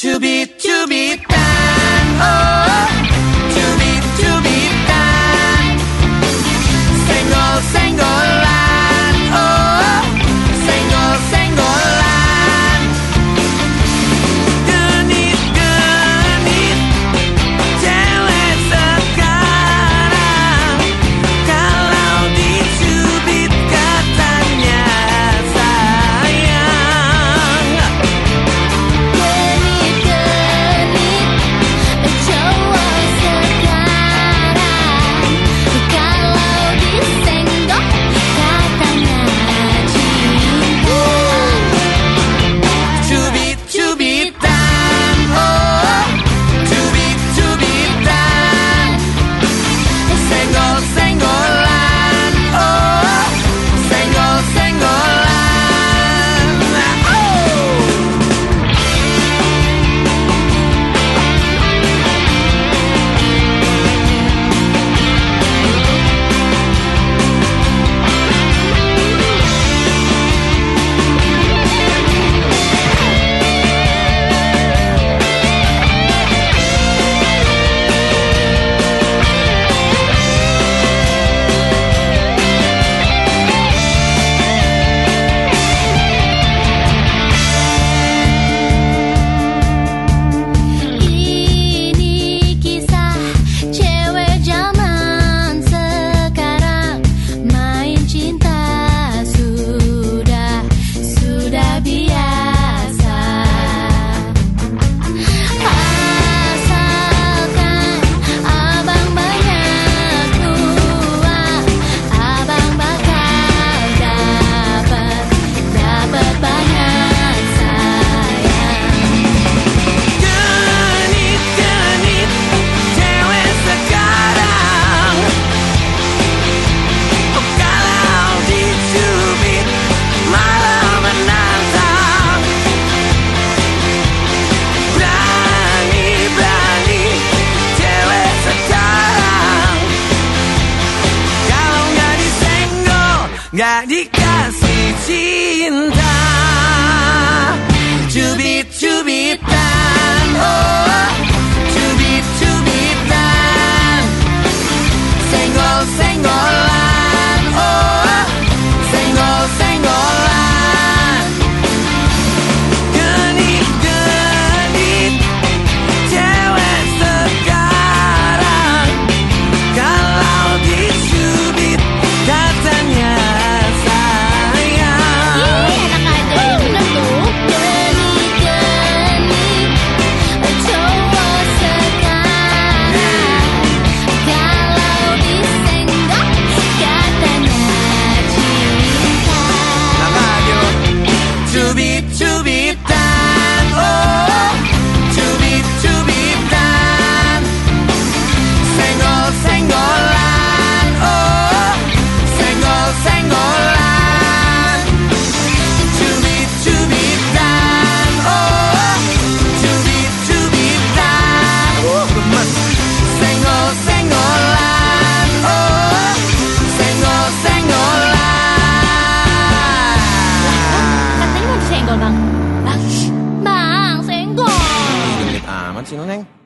To be, to be done. Oh, to be, to be done. Single, single. 날이까지 진다. 주비 주비 따. 行の。